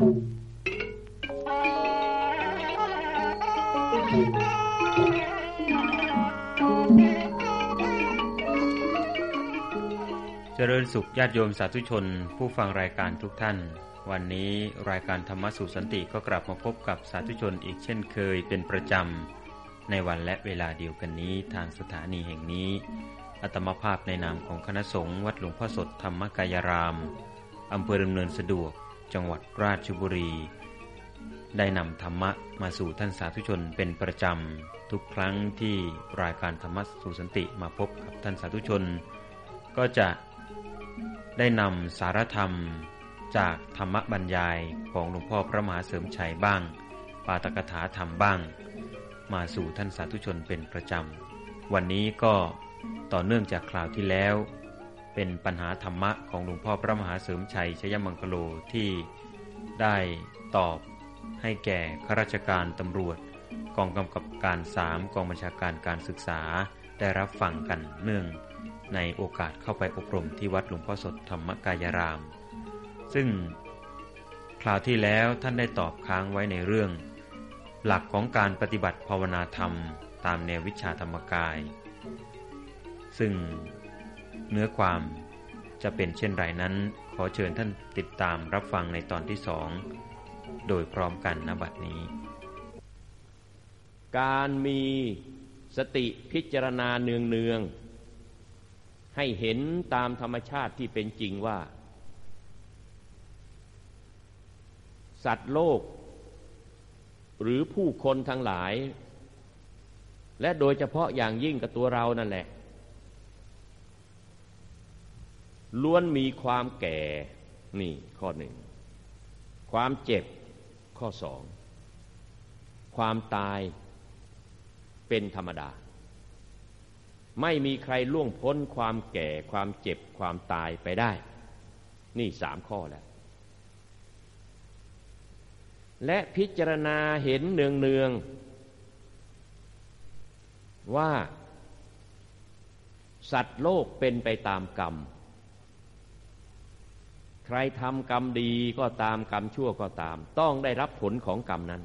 เจริญสุขญาติโยมสาธุชน ผู้ฟังรายการทุกท่าน วันนี้รายการธรรมสุสันติก็กลับมาพบกับสาธุชนอีกเช่นเคยเป็นประจำ ในวันและเวลาเดียวกันนี้ทางสถานีแห่งนี้ อัตมภาพในนามของคณะสงฆ์วัดหลวงพ่อสดธรรมกายรามอำเภอดำเนินสะดวก จังหวัดราชบุรี ได้นำธรรมะมาสู่ท่านสาธุชนเป็นประจำ ทุกครั้งที่รายการธรรมะสู่สันติมาพบกับท่านสาธุชน ก็จะได้นำสารธรรมจากธรรมบรรยายของหลวงพ่อพระมหาเสริมชัยบ้าง ปาตกถาธรรมบ้าง มาสู่ท่านสาธุชนเป็นประจำ วันนี้ก็ต่อเนื่องจากคราวที่แล้ว เป็นปัญหาธรรมะของหลวงพ่อพระมหาเสริมชัยชยมังคโลที่ได้ตอบให้แก่ข้าราชการตำรวจ กองกำกับการสามกองบัญชาการการศึกษาได้รับฟังกันเนื่อง ในโอกาสเข้าไปอบรมที่วัดหลวงพ่อสดธรรมกายราม ซึ่งคราวที่แล้วท่านได้ตอบค้างไว้ในเรื่อง หลักของการปฏิบัติภาวนาธรรม ตามแนววิชาธรรมกาย ซึ่ง เนื้อความจะเป็นเช่นไรนั้น ขอเชิญท่านติดตามรับฟังในตอนที่สอง โดยพร้อมกันณบัดนี้ การมีสติพิจารณาเนืองเนืองให้เห็นตามธรรมชาติที่เป็นจริงว่า สัตว์โลก หรือผู้คนทั้งหลาย และโดยเฉพาะอย่างยิ่งกับตัวเรานั่นแหละ ล้วนมีความแก่นี่ข้อหนึ่ง ความเจ็บข้อสอง ความตายเป็นธรรมดา ไม่มีใครล่วงพ้นความแก่ความเจ็บความตายไปได้ นี่สามข้อแล้ว และพิจารณาเห็นเนืองเนืองว่าสัตว์โลกเป็นไปตามกรรม ใครทำกรรมดีก็ตามกรรมชั่วก็ตาม ต้องได้รับผลของกรรมนั้น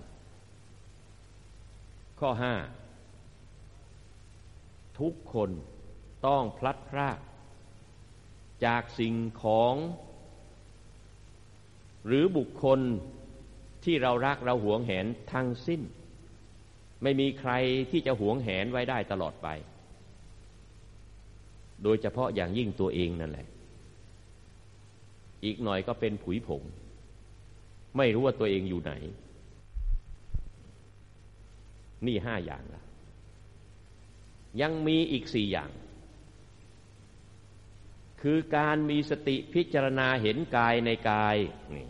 ข้อห้าทุกคนต้องพลัดพราก จากสิ่งของ หรือบุคคลที่เรารักเราหวงแหนทั้งสิ้น ไม่มีใครที่จะหวงแหนไว้ได้ตลอดไป โดยเฉพาะอย่างยิ่งตัวเองนั่นแหละ อีกหน่อยก็เป็นผุยผง ไม่รู้ว่าตัวเองอยู่ไหน นี่ห้าอย่างละยังมีอีกสี่อย่าง คือการมีสติพิจารณาเห็นกายในกายนี่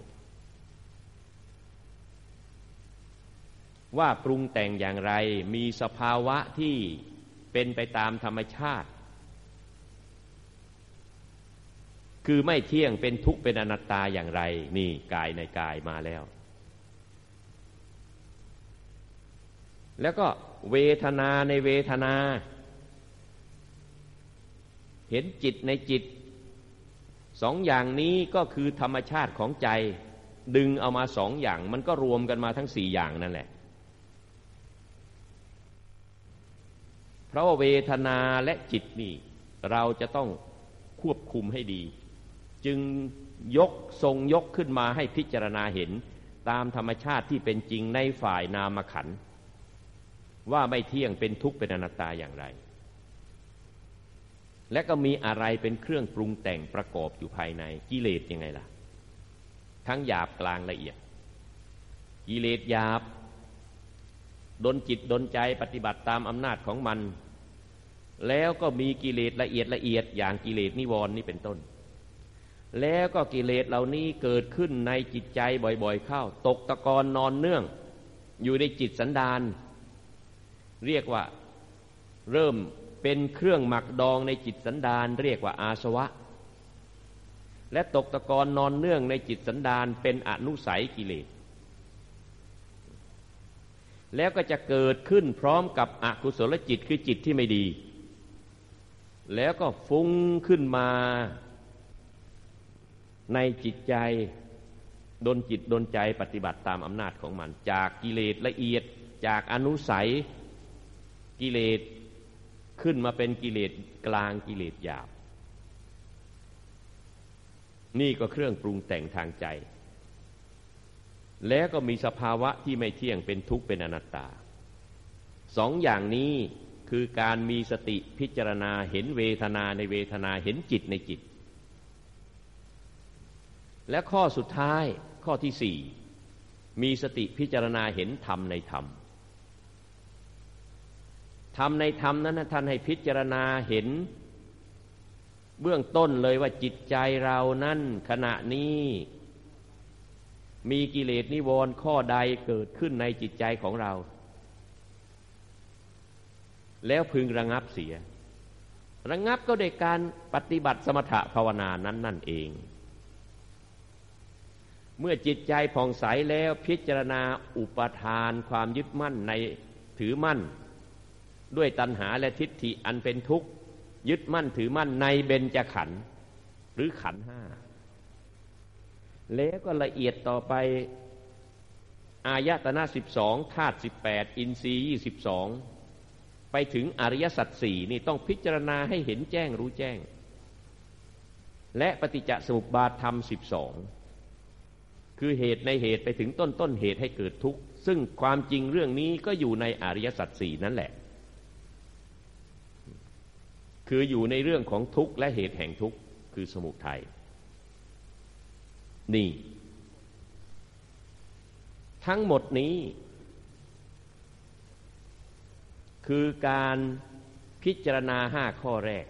ว่าปรุงแต่งอย่างไร มีสภาวะที่เป็นไปตามธรรมชาติ คือไม่เที่ยงเป็นทุกข์เป็นอนัตตาอย่างไร นี่กายในกายมาแล้ว แล้วก็เวทนาในเวทนา เห็นจิตในจิตสองอย่างนี้ก็คือธรรมชาติของใจ ดึงเอามาสองอย่าง มันก็รวมกันมาทั้งสี่อย่างนั่นแหละ เพราะว่าเวทนาและจิตนี่ เราจะต้องควบคุมให้ดี จึงยกทรงยกขึ้นมาให้พิจารณาเห็นตามธรรมชาติที่เป็นจริงในฝ่ายนามขัน ว่าไม่เที่ยงเป็นทุกข์เป็นอนัตตาอย่างไร และก็มีอะไรเป็นเครื่องปรุงแต่งประกอบอยู่ภายในกิเลสยังไงล่ะ ทั้งหยาบกลางละเอียด กิเลสหยาบดนจิตดนใจปฏิบัติตามอำนาจของมัน แล้วก็มีกิเลสละเอียดละเอียดอย่างกิเลสนิวรณ์นี่เป็นต้น แล้วก็กิเลสเหล่านี้เกิดขึ้นในจิตใจบ่อยๆเข้า ตกตะกอนนอนเนื่อง อยู่ในจิตสันดานเรียกว่าเริ่มเป็นเครื่องหมักดองในจิตสันดานเรียกว่าอาสวะ และตกตะกอนนอนเนื่องในจิตสันดานเป็นอนุสัยกิเลส แล้วก็จะเกิดขึ้นพร้อมกับอกุศลจิตคือจิตที่ไม่ดี แล้วก็ฟุ้งขึ้นมา ในจิตใจดนจิตดนใจปฏิบัติตามอำนาจของมัน จากกิเลสละเอียดจากอนุสัยกิเลสขึ้นมาเป็นกิเลสกลางกิเลสหยาบ นี่ก็เครื่องปรุงแต่งทางใจ แล้วก็มีสภาวะที่ไม่เที่ยงเป็นทุกข์เป็นอนัตตาสองอย่างนี้คือการมีสติพิจารณาเห็นเวทนาในเวทนาเห็นจิตในจิต และข้อสุดท้ายข้อที่สี่มีสติพิจารณาเห็นธรรมในธรรมธรรมในธรรมนั้นท่านให้พิจารณาเห็น เบื้องต้นเลยว่าจิตใจเรานั้นขณะนี้ มีกิเลสนิวรณ์ข้อใดเกิดขึ้นในจิตใจของเรา แล้วพึงระงับเสีย ระงับก็โดยการปฏิบัติสมถะภาวนานั้นนั่นเอง เมื่อจิตใจผ่องใสแล้วพิจารณาอุปทานความยึดมั่นในถือมั่น ด้วยตัณหาและทิฏฐิอันเป็นทุกข์ ยึดมั่นถือมั่นในเบญจขันธ์หรือขันห้าแล้วก็ละเอียดต่อไป อายตนะสิบสองธาตุสิบแปดอินทรีย์ยี่สิบสองไปถึงอริยสัจสี่นี่ต้องพิจารณาให้เห็นแจ้งรู้แจ้ง และปฏิจจสมุปบาทธรรมสิบสอง คือเหตุในเหตุไปถึงต้นต้นเหตุให้เกิดทุกข์ ซึ่งความจริงเรื่องนี้ก็อยู่ในอริยสัจสี่นั่นแหละ คืออยู่ในเรื่องของทุกข์และเหตุแห่งทุกข์คือสมุทัยนี่ ทั้งหมดนี้ คือการพิจารณาห้าข้อแรก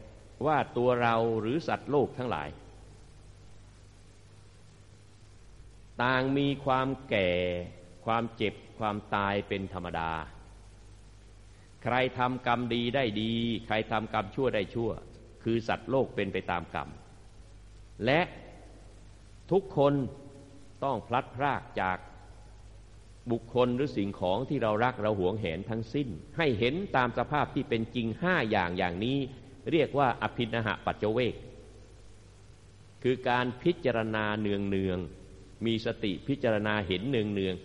ว่าตัวเราหรือสัตว์โลกทั้งหลาย ต่างมีความแก่ ความเจ็บความตายเป็นธรรมดา ใครทำกรรมดีได้ดี ใครทำกรรมชั่วได้ชั่ว คือสัตว์โลกเป็นไปตามกรรม และทุกคนต้องพลัดพรากจากบุคคลหรือสิ่งของที่เรารักเราหวงแหนทั้งสิ้น ให้เห็นตามสภาพที่เป็นจริงห้าอย่างอย่างนี้ เรียกว่าอภินหะปัจเจเวก คือการพิจารณาเนืองเนือง มีสติพิจารณาเห็นเนืองเนือง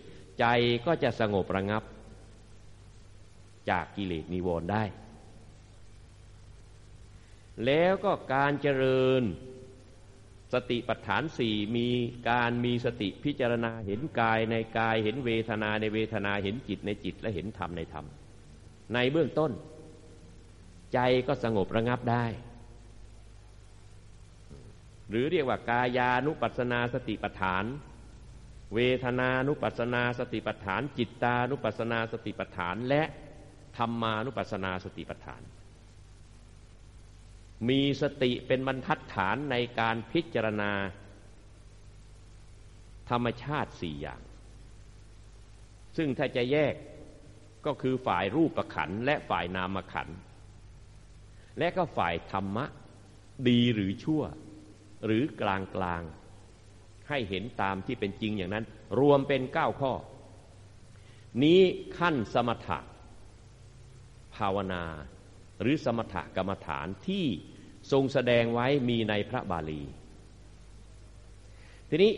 ใจก็จะสงบระงับ จากกิเลสนิวรณ์ได้ แล้วก็การเจริญสติปัฏฐานสี่มีการมีสติพิจารณาเห็นกายในกายเห็นเวทนาในเวทนาเห็นจิตในจิตและเห็นธรรมในธรรม ในเบื้องต้น ใจก็สงบระงับได้ หรือเรียกว่ากายานุปัสนาสติปัฏฐาน เวทนานุปัสนาสติปัฏฐาน จิตตานุปัสนาสติปัฏฐาน และธรรมานุปัสสนาสติปัฏฐาน มีสติเป็นบรรทัดฐานในการพิจารณา ธรรมชาติสี่อย่าง ซึ่งถ้าจะแยกก็คือฝ่ายรูปขันและฝ่ายนามขันและก็ฝ่ายธรรมะ ดีหรือชั่ว หรือกลางกลางให้เห็นตามที่เป็นจริงอย่างนั้น รวมเป็นเก้าข้อ นี้ขั้นสมถะภาวนา หรือสมถกรรมฐานที่ทรงแสดงไว้มีในพระบาลี ทีนี้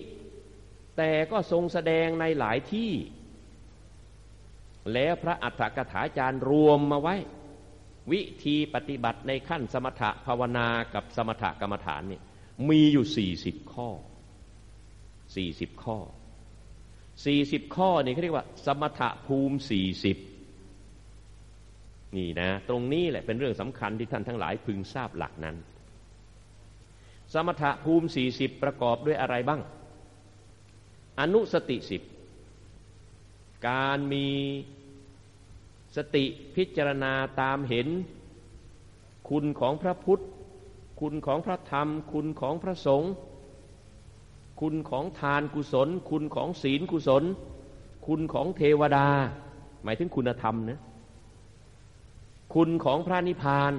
แต่ก็ทรงแสดงในหลายที่ แล้วพระอัฏฐกถาจารย์รวมมาไว้ วิธีปฏิบัติในขั้นสมถะภาวนากับสมถกรรมฐานเนี่ย มีอยู่สี่สิบข้อสี่สิบข้อสี่สิบข้อนี่เขาเรียกว่า สมถภูมิสี่สิบนี่นะ ตรงนี้แหละเป็นเรื่องสำคัญที่ท่านทั้งหลายพึงทราบหลักนั้น สมถะภูมิสี่สิบประกอบด้วยอะไรบ้าง อนุสติสิบการมีสติพิจารณาตามเห็น คุณของพระพุทธ คุณของพระธรรม คุณของพระสงฆ์คุณของทานกุศล คุณของศีลกุศล คุณของเทวดา หมายถึงคุณธรรมนะคุณของพระนิพพาน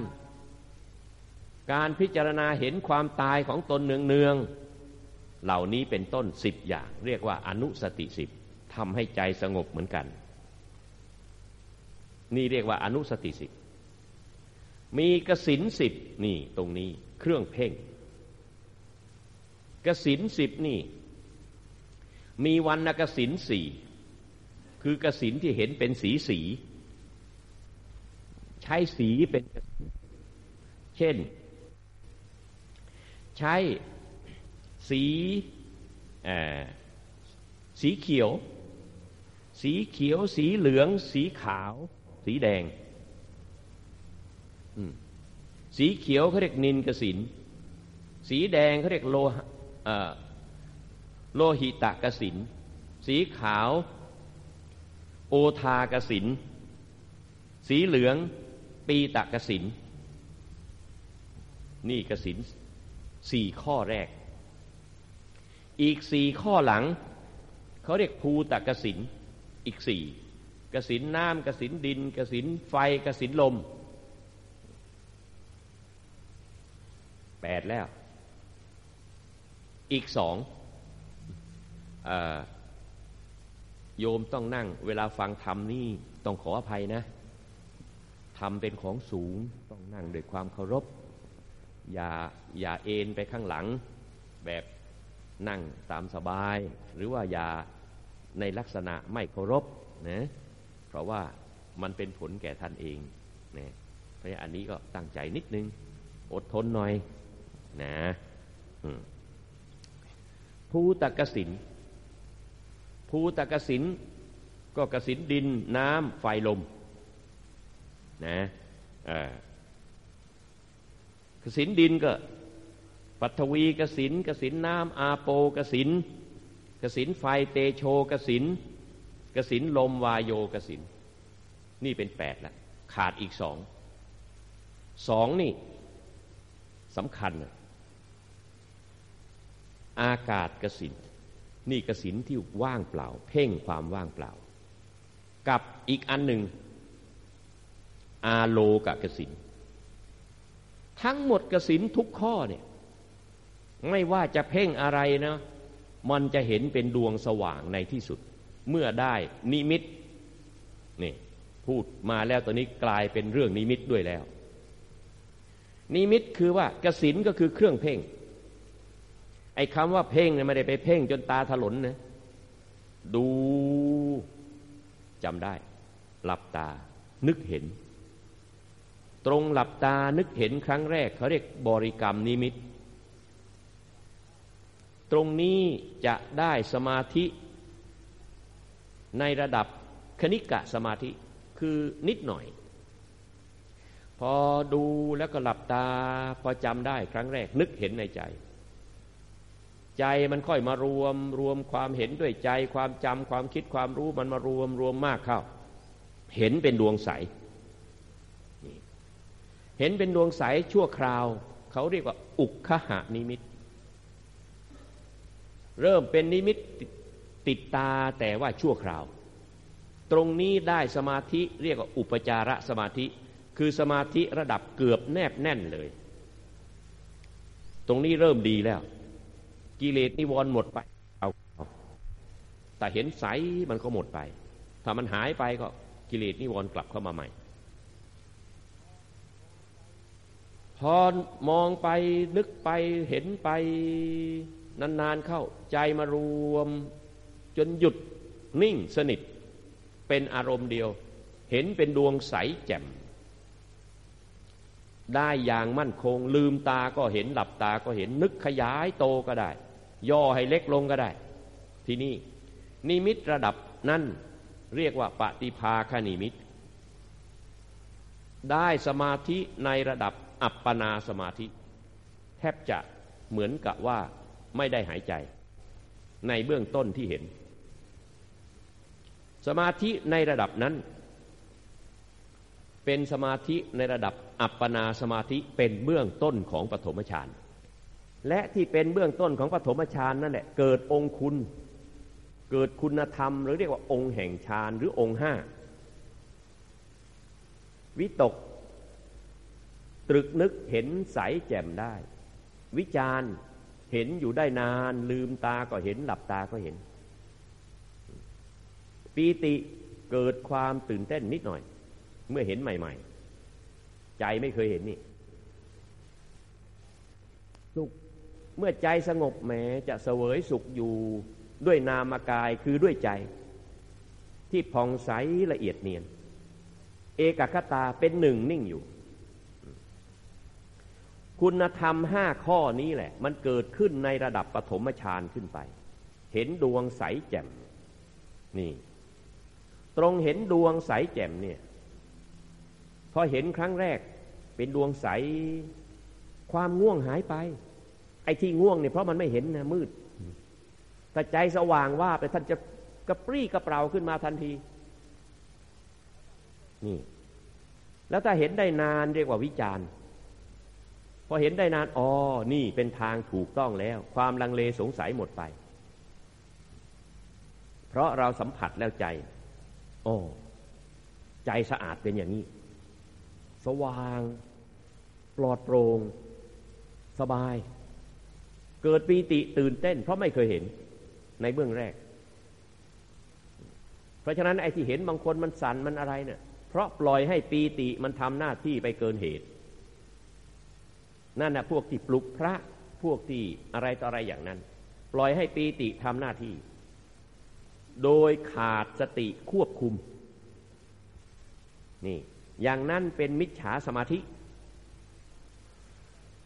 การพิจารณาเห็นความตายของตนเนืองเนืองเหล่านี้เป็นต้นสิบอย่าง เรียกว่าอนุสติสิบทำให้ใจสงบเหมือนกัน นี่เรียกว่าอนุสติสิบมีกสินสิบนี่ตรงนี้ เครื่องเพ่งกสินสิบนี่ มีวันนกสินสี่คือกสินที่เห็นเป็นสีสี ใช้สีเป็น เช่น ใช้สีสีเขียว สีเขียว สีเหลือง สีขาว สีแดง สีเขียวเขาเรียกนินกสิน สีแดงเขาเรียกโลโลหิตะกสิน สีขาว โอทากสิน สีเหลือง ปีตะกสิน นี่กสินสี่ข้อแรก อีกสี่ข้อหลัง เขาเรียกภูตะกสิน อีกสี่กสินน้ำกสินดินกสินไฟกสินลม แปดแล้ว อีกสองโยมต้องนั่ง เวลาฟังธรรมนี่ต้องขออภัยนะธรรมเป็นของสูงต้องนั่งด้วยความเคารพ อย่าอย่าเอนไปข้างหลัง แบบนั่งตามสบาย หรือว่าอย่าในลักษณะไม่เคารพนะเพราะว่ามันเป็นผลแก่ท่านเองนะเพราะอันนี้ก็ตั้งใจนิดนึง อดทนหน่อย นะภูตกสินภูตกสินก็กสินดินน้ำไฟลมนะกสินดินก็ปัทวีกสินกสินน้ำอาโปกสินกสินไฟเตโชกสินกสินลมวายโยกสินนี่เป็นแปดล้วขาดอีกสองสองนี่สำคัญ อากาศกสินนี่กสินที่ว่างเปล่า เพ่งความว่างเปล่า กับอีกอันหนึ่ง อาโลกะกสินทั้งหมดกสินทุกข้อเนี่ยไม่ว่าจะเพ่งอะไรนะมันจะเห็นเป็นดวงสว่างในที่สุด เมื่อได้นิมิตนี่พูดมาแล้วตอนนี้กลายเป็นเรื่องนิมิตด้วยแล้ว นิมิตคือว่ากสินก็คือเครื่องเพ่ง ไอ้คำว่าเพ่งเนี่ยไม่ได้ไปเพ่งจนตาถลนนะดูจำได้ หลับตา นึกเห็น ตรงหลับตานึกเห็นครั้งแรกเขาเรียกบริกรรมนิมิต ตรงนี้จะได้สมาธิในระดับคณิกะสมาธิคือนิดหน่อย พอดูแล้วก็หลับตา พอจำได้ครั้งแรก นึกเห็นในใจ ใจมันค่อยมารวมรวมความเห็นด้วยใจความจำความคิดความรู้มันมารวมรวมมากเข้า เห็นเป็นดวงใสเห็นเป็นดวงใสชั่วคราว เขาเรียกว่า อุคหานิมิต เริ่มเป็นนิมิตติดตาแต่ว่าชั่วคราว ตรงนี้ได้สมาธิเรียกว่าอุปจารสมาธิ คือสมาธิระดับเกือบแนบแน่นเลย ตรงนี้เริ่มดีแล้ว กิเลสนิวรณ์หมดไป เอา แต่เห็นใสมันก็หมดไป ถ้ามันหายไปก็กิเลสนิวรณ์กลับเข้ามาใหม่ พอมองไปนึกไปเห็นไปนานๆเข้าใจมารวม จนหยุดนิ่งสนิท เป็นอารมณ์เดียว เห็นเป็นดวงใสแจ่มได้อย่างมั่นคง ลืมตาก็เห็นหลับตาก็เห็นนึกขยายโตก็ได้ ย่อให้เล็กลงก็ได้ ที่นี่นิมิตระดับนั้นเรียกว่าปฏิภาคนิมิต ได้สมาธิในระดับอัปปนาสมาธิ แทบจะเหมือนกับว่าไม่ได้หายใจ ในเบื้องต้นที่เห็น สมาธิในระดับนั้น เป็นสมาธิในระดับอัปปนาสมาธิเป็นเบื้องต้นของปฐมฌาน และที่เป็นเบื้องต้นของปฐมฌานนั่นแหละเกิดองคุณ เกิดคุณธรรม หรือเรียกว่าองค์แห่งฌานหรือองค์ห้าวิตก ตรึกนึกเห็นใสแจ่มได้ วิจารเห็นอยู่ได้นาน ลืมตาก็เห็นหลับตาก็เห็น ปีติเกิดความตื่นเต้นนิดหน่อย เมื่อเห็นใหม่ ๆ ใจไม่เคยเห็นนี่สุข เมื่อใจสงบแหมจะเสวยสุขอยู่ด้วยนามกายคือด้วยใจ ที่ผ่องใสละเอียดเนียน เอกคตาเป็นหนึ่งนิ่งอยู่ คุณธรรมห้าข้อนี้แหละ มันเกิดขึ้นในระดับปฐมฌานขึ้นไป เห็นดวงใสแจ่มนี่ ตรงเห็นดวงใสแจ่มเนี่ยพอเห็นครั้งแรกเป็นดวงใสความง่วงหายไป ไอ้ที่ง่วงเนี่ยเพราะมันไม่เห็นนะมืดถ้าใจสว่างว่าไปท่านจะกระปรี้กระเปร่าขึ้นมาทันที นี่ แล้วถ้าเห็นได้นานเรียกว่าวิจารณ์พอเห็นได้นานอ๋อนี่เป็นทางถูกต้องแล้ว ความลังเลสงสัยหมดไป เพราะเราสัมผัสแล้วใจโอ้ใจสะอาดเป็นอย่างนี้ สว่าง ปลอดโปร่งสบาย เกิดปีติตื่นเต้น เพราะไม่เคยเห็นในเบื้องแรก เพราะฉะนั้นไอ้ที่เห็นบางคนมันสั่นมันอะไรเนี่ยเพราะปล่อยให้ปีติมันทำหน้าที่ไปเกินเหตุ นั่นนะพวกที่ปลุกพระพวกที่อะไรต่ออะไรอย่างนั้น ปล่อยให้ปีติทำหน้าที่ โดยขาดสติควบคุม นี่ อย่างนั้นเป็นมิจฉาสมาธิ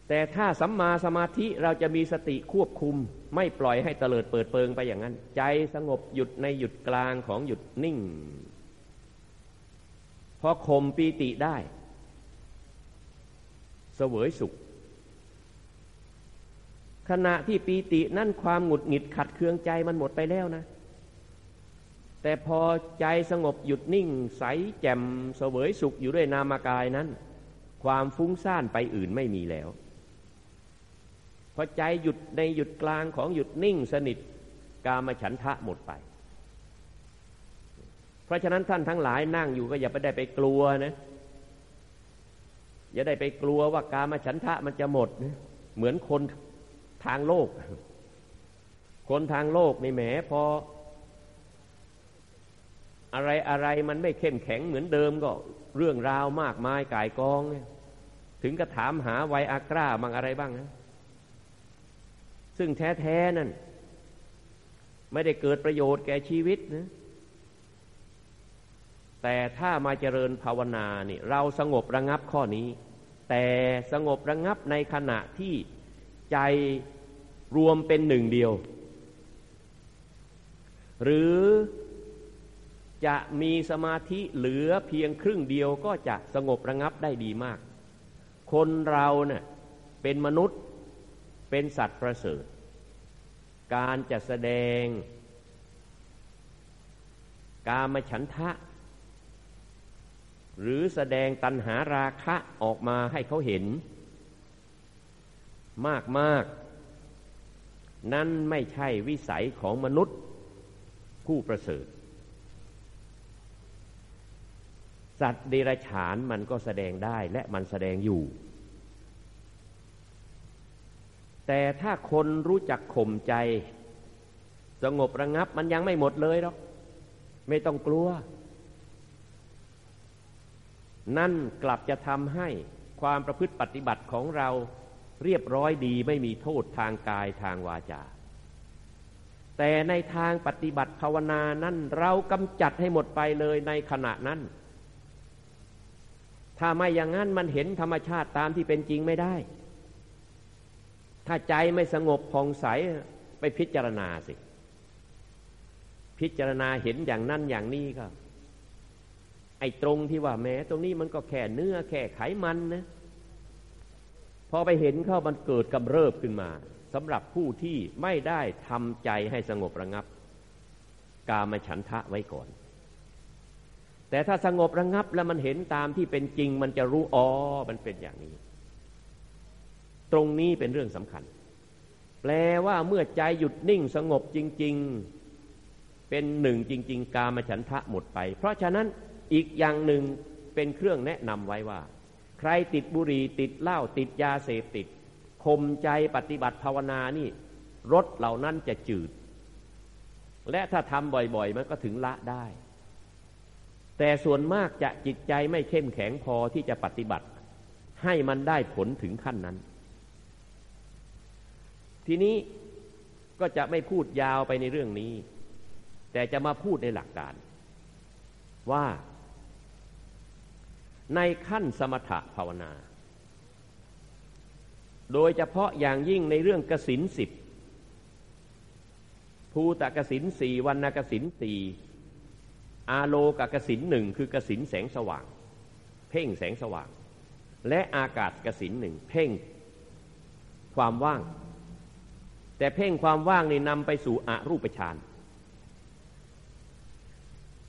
แต่ถ้าสัมมาสมาธิเราจะมีสติควบคุม ไม่ปล่อยให้เตลิดเปิดเปิงไปอย่างนั้น ใจสงบหยุดในหยุดกลางของหยุดนิ่ง พอข่มปีติได้เสวยสุข ขณะที่ปีตินั่นความหงุดหงิดขัดเคืองใจมันหมดไปแล้วนะ แต่พอใจสงบหยุดนิ่ง ใสแจ่มเสวยสุขอยู่ด้วยนามกายนั้น ความฟุ้งซ่านไปอื่นไม่มีแล้ว พอใจหยุดในหยุดกลางของหยุดนิ่งสนิทกามฉันทะหมดไป เพราะฉะนั้นท่านทั้งหลายนั่งอยู่ก็อย่าไปได้ไปกลัวนะ อย่าได้ไปกลัวว่ากามฉันทะมันจะหมดนะเหมือนคนทางโลก คนทางโลกในแหมพอ อะไรอะไรมันไม่เข้มแข็งเหมือนเดิมก็เรื่องราวมากมายกายกอง ถึงก็ถามหาไวอากราบางอะไรบ้างนะ ซึ่งแท้ๆนั่น ไม่ได้เกิดประโยชน์แก่ชีวิตนะแต่ถ้ามาเจริญภาวนาเนี่ยเราสงบระงับข้อนี้ แต่สงบระงับในขณะที่ใจรวมเป็นหนึ่งเดียว หรือจะมีสมาธิเหลือเพียงครึ่งเดียวก็จะสงบระงับได้ดีมาก คนเราเนะ่ยเป็นมนุษย์ เป็นสัตว์ประเสริฐ การจะแสดง กามฉันทะ หรือแสดงตัณหาราคะออกมาให้เขาเห็น มากมากนั่นไม่ใช่วิสัยของมนุษย์ผู้ประเสริฐ สัตว์เดรัจฉานมันก็แสดงได้และมันแสดงอยู่ แต่ถ้าคนรู้จักข่มใจ สงบระงับมันยังไม่หมดเลยหรอกไม่ต้องกลัว นั่นกลับจะทำให้ความประพฤติปฏิบัติของเราเรียบร้อยดีไม่มีโทษทางกายทางวาจา แต่ในทางปฏิบัติภาวนานั้นเรากำจัดให้หมดไปเลยในขณะนั้น ถ้าไม่อย่างนั้นมันเห็นธรรมชาติตามที่เป็นจริงไม่ได้ ถ้าใจไม่สงบผ่องใสไปพิจารณาสิ พิจารณาเห็นอย่างนั้นอย่างนี้ก็ไอ้ตรงที่ว่าแม้ตรงนี้มันก็แค่เนื้อแค่ไขมันนะพอไปเห็นเข้ามันเกิดกำเริบขึ้นมาสำหรับผู้ที่ไม่ได้ทำใจให้สงบระงับ กามฉันทะไว้ก่อน แต่ถ้าสงบระงับแล้วมันเห็นตามที่เป็นจริง มันจะรู้อ๋อมันเป็นอย่างนี้ ตรงนี้เป็นเรื่องสำคัญ แปลว่าเมื่อใจหยุดนิ่งสงบจริง ๆ เป็นหนึ่งจริง ๆ กามฉันทะหมดไป เพราะฉะนั้นอีกอย่างหนึ่งเป็นเครื่องแนะนำไว้ว่า ใครติดบุหรี่ติดเหล้าติดยาเสพติดข่มใจปฏิบัติภาวนานี่รถเหล่านั้นจะจืด และถ้าทำบ่อยๆ มันก็ถึงละได้ แต่ส่วนมากจะจิตใจไม่เข้มแข็งพอที่จะปฏิบัติ ให้มันได้ผลถึงขั้นนั้น ทีนี้ก็จะไม่พูดยาวไปในเรื่องนี้ แต่จะมาพูดในหลักการ ว่า ในขั้นสมถะภาวนา โดยเฉพาะอย่างยิ่งในเรื่องกสินสิบภูตกสินสี่วันนกสินสี่อาโลกกสินหนึ่งคือกสินแสงสว่าง เพ่งแสงสว่าง และอากาศกสินหนึ่งเพ่ง ความว่าง แต่เพ่งความว่างนี่นำไปสู่อรูปฌาน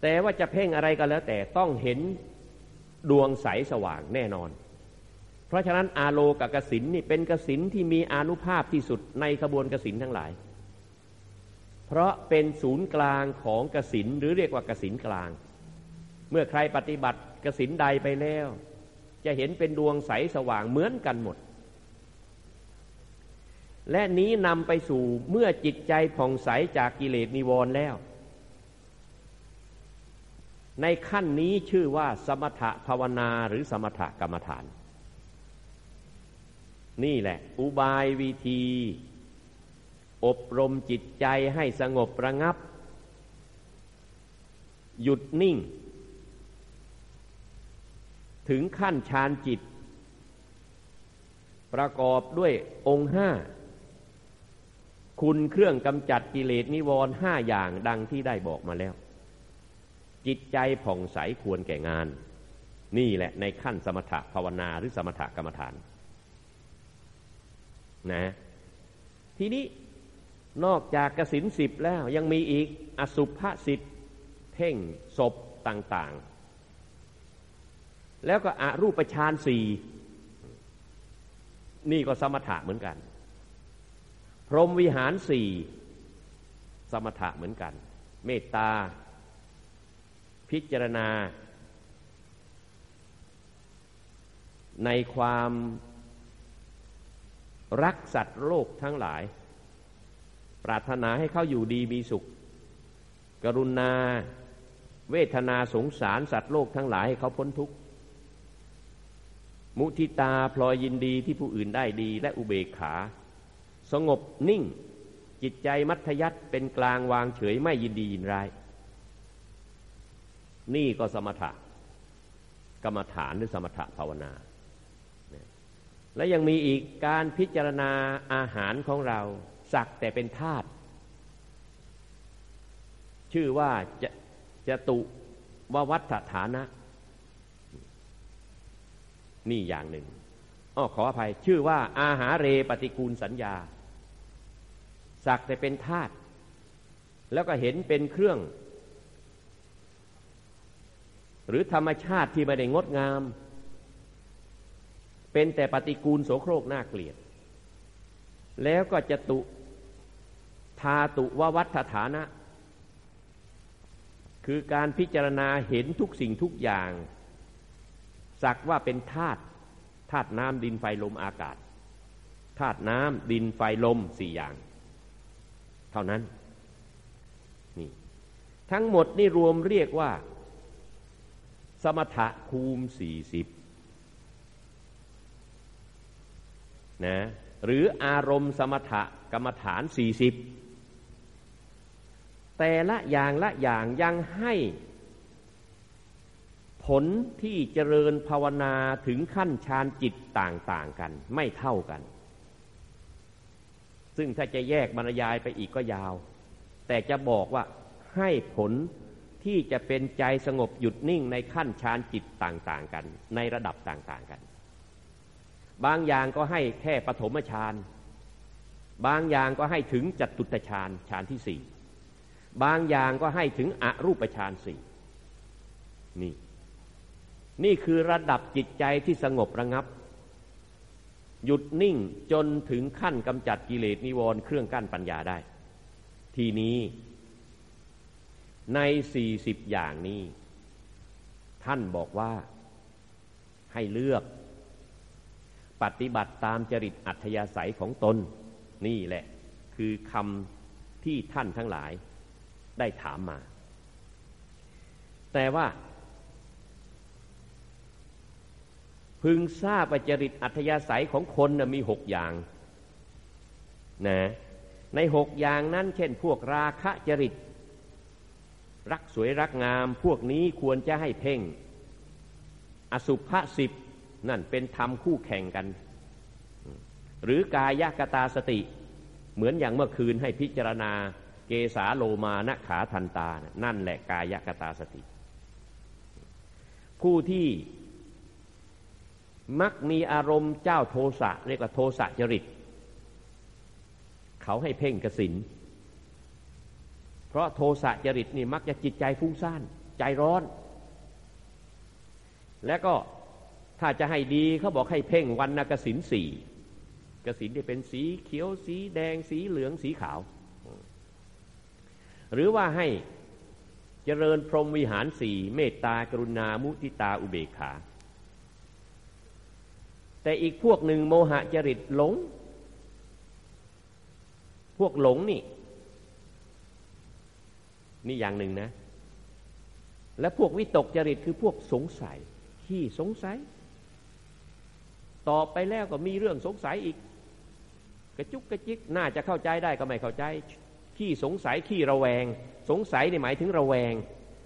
แต่ว่าจะเพ่งอะไรก็แล้วแต่ต้องเห็นดวงใสสว่างแน่นอน เพราะฉะนั้นอาโลกกสินนี่เป็นกสินที่มีอนุภาพที่สุดในขบวนกสินทั้งหลาย เพราะเป็นศูนย์กลางของกสินหรือเรียกว่ากสินกลาง เมื่อใครปฏิบัติกสินใดไปแล้ว จะเห็นเป็นดวงใสสว่างเหมือนกันหมด และนี้นำไปสู่เมื่อจิตใจผ่องใสจากกิเลสนิวรณ์แล้ว ในขั้นนี้ชื่อว่าสมถะภาวนาหรือสมถะกรรมฐาน นี่แหละ อุบายวิธี อบรมจิตใจให้สงบระงับ หยุดนิ่ง ถึงขั้นฌานจิตประกอบด้วยองค์ห้า คุณเครื่องกำจัดกิเลสนิวรณ์ห้าอย่างดังที่ได้บอกมาแล้ว จิตใจผ่องใสควรแก่งาน นี่แหละในขั้นสมถะภาวนาหรือสมถะกรรมฐาน นะ ทีนี้นอกจากกสินสิบแล้วยังมีอีกอสุภสิทธิ์เพ่งศพต่าง ๆ แล้วก็อรูปฌานสี่นี่ก็สมถะเหมือนกัน พรหมวิหารสี่สมถะเหมือนกัน เมตตา พิจารณา ในความรักสัตว์โลกทั้งหลาย ปรารถนาให้เขาอยู่ดีมีสุข กรุณา เวทนาสงสารสัตว์โลกทั้งหลายให้เขาพ้นทุกข์ มุทิตาพลอยยินดีที่ผู้อื่นได้ดีและอุเบกขา สงบนิ่ง จิตใจมัธยัติเป็นกลางวางเฉยไม่ยินดียินร้าย นี่ก็สมถะ กรรมฐานหรือสมถะภาวนา และยังมีอีกการพิจารณาอาหารของเรา สักแต่เป็นธาตุชื่อว่าจะจะตุววัฏฐานะ นี่อย่างหนึ่งอ้อขออภัย ชื่อว่าอาหาเรปฏิกูลสัญญา สักแต่เป็นธาตุแล้วก็เห็นเป็นเครื่อง หรือธรรมชาติที่ไม่ได้งดงาม เป็นแต่ปฏิกูลโสโครกน่าเกลียด แล้วก็จะตุธาตุววัฏฐานะ คือการพิจารณาเห็นทุกสิ่งทุกอย่าง สักว่าเป็นธาตุธาตุน้ำดินไฟลมอากาศธาตุน้ำดินไฟลมสี่อย่าง เท่านั้นนี่ทั้งหมดนี่รวมเรียกว่า สมถะภูมิสี่สิบนะหรืออารมณ์สมถะกรรมฐานสี่สิบแต่ละอย่างละอย่างยังให้ผลที่เจริญภาวนาถึงขั้นฌานจิตต่าง ๆ กันไม่เท่ากัน ซึ่งถ้าจะแยกบรรยายไปอีกก็ยาว แต่จะบอกว่าให้ผลที่จะเป็นใจสงบหยุดนิ่งในขั้นฌานจิตต่างๆกัน ในระดับต่างๆกัน บางอย่างก็ให้แค่ปฐมฌานบางอย่างก็ให้ถึงจัตุตฌานฌานที่สี่บางอย่างก็ให้ถึงอรูปฌานสี่นี่ นี่คือระดับจิตใจที่สงบระงับ หยุดนิ่งจนถึงขั้นกำจัดกิเลสนิวรณ์เครื่องกั้นปัญญาได้ ทีนี้ ในสี่สิบอย่างนี้ ท่านบอกว่าให้เลือก ปฏิบัติตามจริตอัธยาศัยของตน นี่แหละ คือคำที่ท่านทั้งหลายได้ถามมา แต่ว่า พึงทราบว่าจริตอัธยาศัยของคนนะมีหกอย่างนะในหกอย่างนั้น เช่น พวกราคะจริต รักสวยรักงาม พวกนี้ควรจะให้เพ่ง อสุภะสิบนั่นเป็นธรรมคู่แข่งกัน หรือกายกตาสติ เหมือนอย่างเมื่อคืนให้พิจารณา เกสาโลมานขาทันตา นั่นแหละกายกตาสติ ผู้ที่ มักมีอารมณ์เจ้าโทสะเรียกว่าโทสะจริต เขาให้เพ่งกสินเพราะโทสะจริตนี่มักจะจิตใจฟุ้งซ่านใจร้อน และก็ถ้าจะให้ดีเขาบอกให้เพ่งวันนกสินสี่กสินที่เป็นสีเขียวสีแดงสีเหลืองสีขาว หรือว่าให้เจริญพรหมวิหารสี่เมตตากรุณามุทิตาอุเบกขา แต่อีกพวกหนึ่งโมหะจริตหลง พวกหลงนี่ นี่อย่างหนึ่งนะ และพวกวิตกจริตคือพวกสงสัยขี้สงสัย ต่อไปแล้วก็มีเรื่องสงสัยอีก กระจุกกระจิกน่าจะเข้าใจได้ก็ไม่เข้าใจขี้สงสัยขี้ระแวง สงสัยในหมายถึงระแวง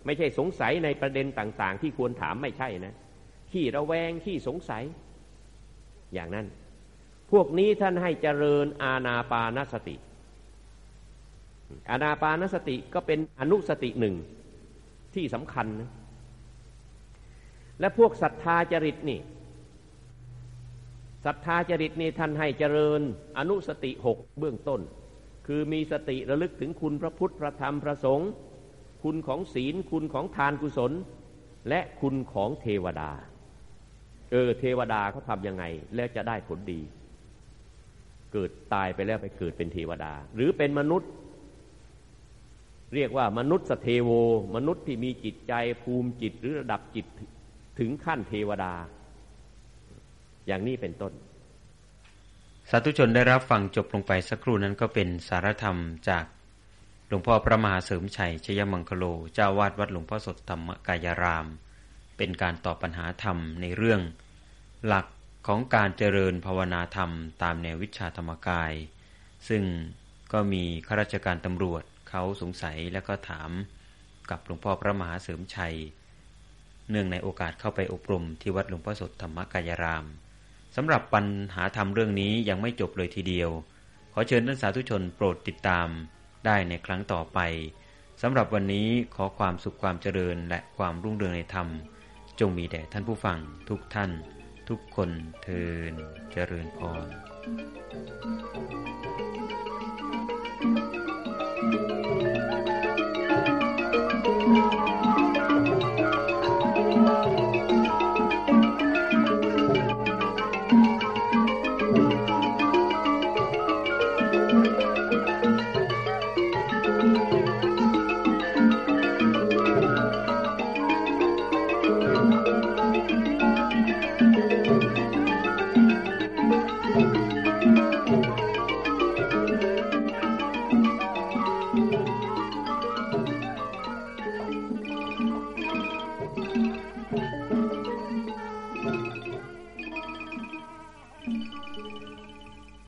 ไม่ใช่สงสัยในประเด็นต่าง ๆ ที่ควรถามไม่ใช่นะขี้ระแวงขี้สงสัย อย่างนั้น พวกนี้ท่านให้เจริญอาณาปานสติ อาณาปานสติก็เป็นอนุสติหนึ่งที่สำคัญนะและพวกศรัทธาจริตนี่ศรัทธาจริตนี่ท่านให้เจริญอนุสติหกเบื้องต้น คือมีสติระลึกถึงคุณพระพุทธพระธรรมพระสงฆ์คุณของศีลคุณของทานกุศล และคุณของเทวดา เออ เทวดาเขาทำยังไง แล้วจะได้ผลดี เกิดตายไปแล้วไปเกิดเป็นเทวดา หรือเป็นมนุษย์ เรียกว่ามนุษย์สเทโว มนุษย์ที่มีจิตใจภูมิจิตหรือระดับจิตถึงขั้นเทวดา อย่างนี้เป็นต้น สาธุชนได้รับฟังจบลงไปสักครู่นั้นก็เป็นสารธรรมจากหลวงพ่อพระมหาเสริมชัยชยมังคโลเจ้าวาดวัดหลวงพ่อสดธรรมกายราม เป็นการตอบปัญหาธรรมในเรื่อง หลักของการเจริญภาวนาธรรมตามแนววิชาธรรมกาย ซึ่งก็มีข้าราชการตำรวจเขาสงสัยและก็ถามกับหลวงพ่อพระมหาเสริมชัย เนื่องในโอกาสเข้าไปอบรมที่วัดหลวงพ่อสดธรรมกายรามสำหรับปัญหาธรรมเรื่องนี้ยังไม่จบเลยทีเดียว ขอเชิญท่านสาธุชนโปรดติดตามได้ในครั้งต่อไปสำหรับวันนี้ขอความสุขความเจริญและความรุ่งเรืองในธรรม จงมีแด่ท่านผู้ฟังทุกท่าน ทุกคนเทินเจริญพร